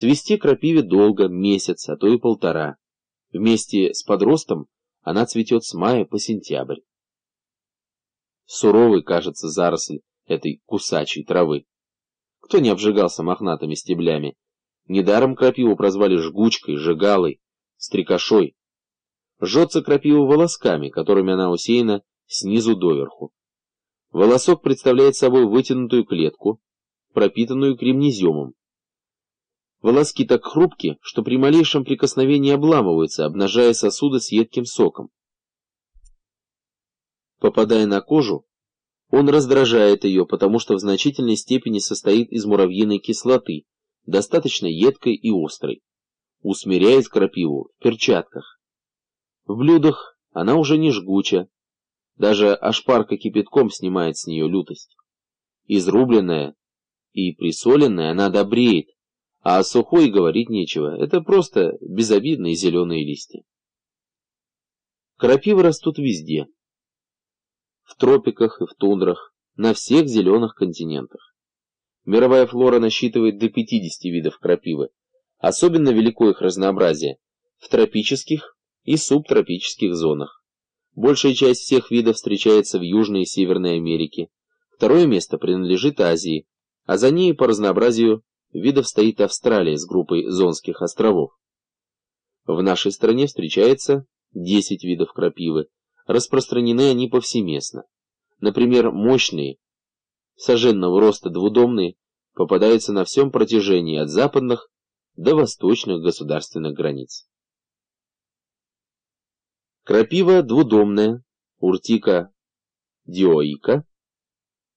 Цвести крапиве долго, месяц, а то и полтора. Вместе с подростом она цветет с мая по сентябрь. Суровый, кажется, заросль этой кусачей травы. Кто не обжигался мохнатыми стеблями? Недаром крапиву прозвали жгучкой, жигалой, стрекошой. Жжется крапива волосками, которыми она усеяна снизу доверху. Волосок представляет собой вытянутую клетку, пропитанную кремнеземом. Волоски так хрупки, что при малейшем прикосновении обламываются, обнажая сосуды с едким соком. Попадая на кожу, он раздражает ее, потому что в значительной степени состоит из муравьиной кислоты, достаточно едкой и острой. Усмиряет крапиву в перчатках. В блюдах она уже не жгуча, даже ошпарка кипятком снимает с нее лютость. Изрубленная и присоленная она добреет, а о сухой говорить нечего, это просто безобидные зеленые листья. Крапивы растут везде. В тропиках и в тундрах, на всех зеленых континентах. Мировая флора насчитывает до 50 видов крапивы. Особенно велико их разнообразие в тропических и субтропических зонах. Большая часть всех видов встречается в Южной и Северной Америке. Второе место принадлежит Азии, а за ней по разнообразию видов стоит Австралия с группой Зонских островов. В нашей стране встречается 10 видов крапивы. Распространены они повсеместно. Например, мощные, соженного роста двудомные, попадаются на всем протяжении от западных до восточных государственных границ. Крапива двудомная, уртика диоика,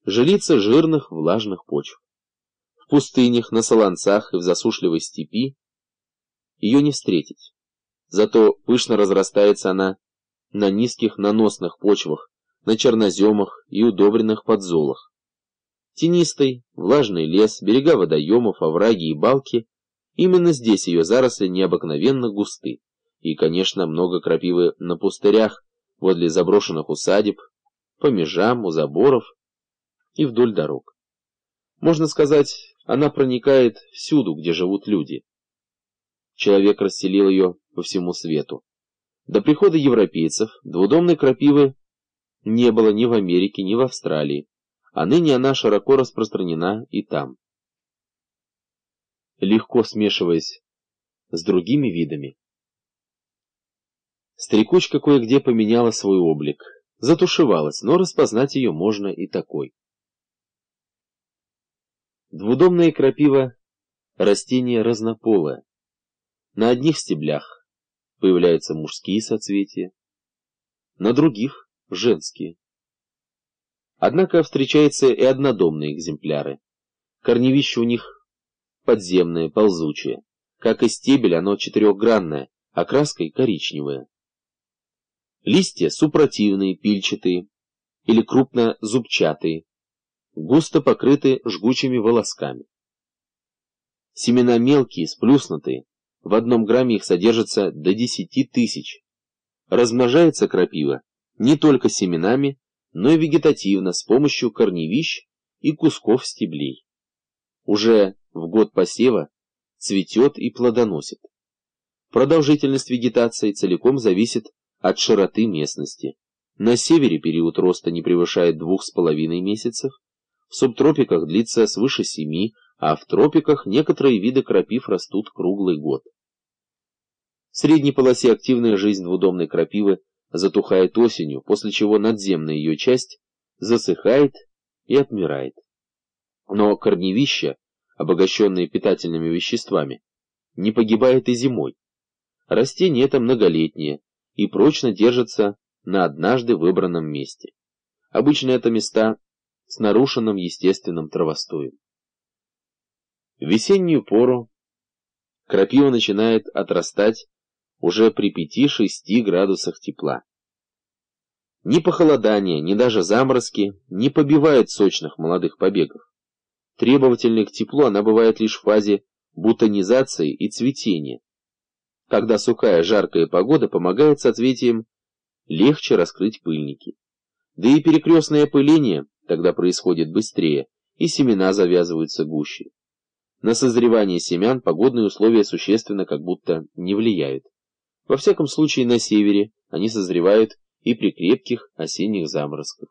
жилица жирных влажных почв пустынях, на солонцах и в засушливой степи ее не встретить. Зато пышно разрастается она на низких наносных почвах, на черноземах и удобренных подзолах. Тенистый, влажный лес, берега водоемов, овраги и балки — именно здесь ее заросли необыкновенно густы. И, конечно, много крапивы на пустырях, возле заброшенных усадеб, по межам, у заборов и вдоль дорог. Можно сказать, она проникает всюду, где живут люди. Человек расселил ее по всему свету. До прихода европейцев двудомной крапивы не было ни в Америке, ни в Австралии, а ныне она широко распространена и там. Легко смешиваясь с другими видами, стрекучка кое-где поменяла свой облик, затушевалась, но распознать ее можно и такой. Двудомная крапива – растение разнополое. На одних стеблях появляются мужские соцветия, на других – женские. Однако встречаются и однодомные экземпляры. Корневище у них подземное, ползучее. Как и стебель, оно четырехгранное, окраской коричневое. Листья супротивные, пильчатые или крупнозубчатые, густо покрыты жгучими волосками. Семена мелкие, сплюснутые, в одном грамме их содержится до 10 тысяч. Размножается крапива не только семенами, но и вегетативно с помощью корневищ и кусков стеблей. Уже в год посева цветет и плодоносит. Продолжительность вегетации целиком зависит от широты местности. На севере период роста не превышает двух с половиной месяцев, в субтропиках длится свыше семи, а в тропиках некоторые виды крапив растут круглый год. В средней полосе активная жизнь двудомной крапивы затухает осенью, после чего надземная ее часть засыхает и отмирает. Но корневища, обогащенные питательными веществами, не погибает и зимой. Растение это многолетнее и прочно держится на однажды выбранном месте. Обычно это места с нарушенным естественным травостоем. В весеннюю пору крапива начинает отрастать уже при 5-6 градусах тепла. Ни похолодание, ни даже заморозки не побивают сочных молодых побегов. Требовательной к теплу она бывает лишь в фазе бутонизации и цветения, когда сухая жаркая погода помогает соцветиям легче раскрыть пыльники. Да и перекрестное опыление тогда происходит быстрее, и семена завязываются гуще. На созревание семян погодные условия существенно как будто не влияют. Во всяком случае на севере они созревают и при крепких осенних заморозках.